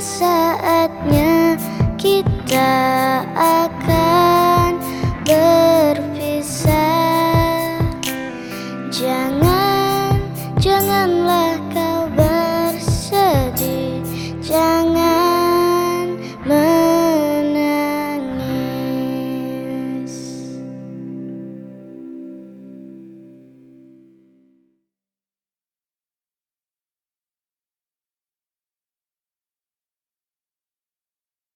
saatnya kita akan berpisah. Jangan, janganlah kau.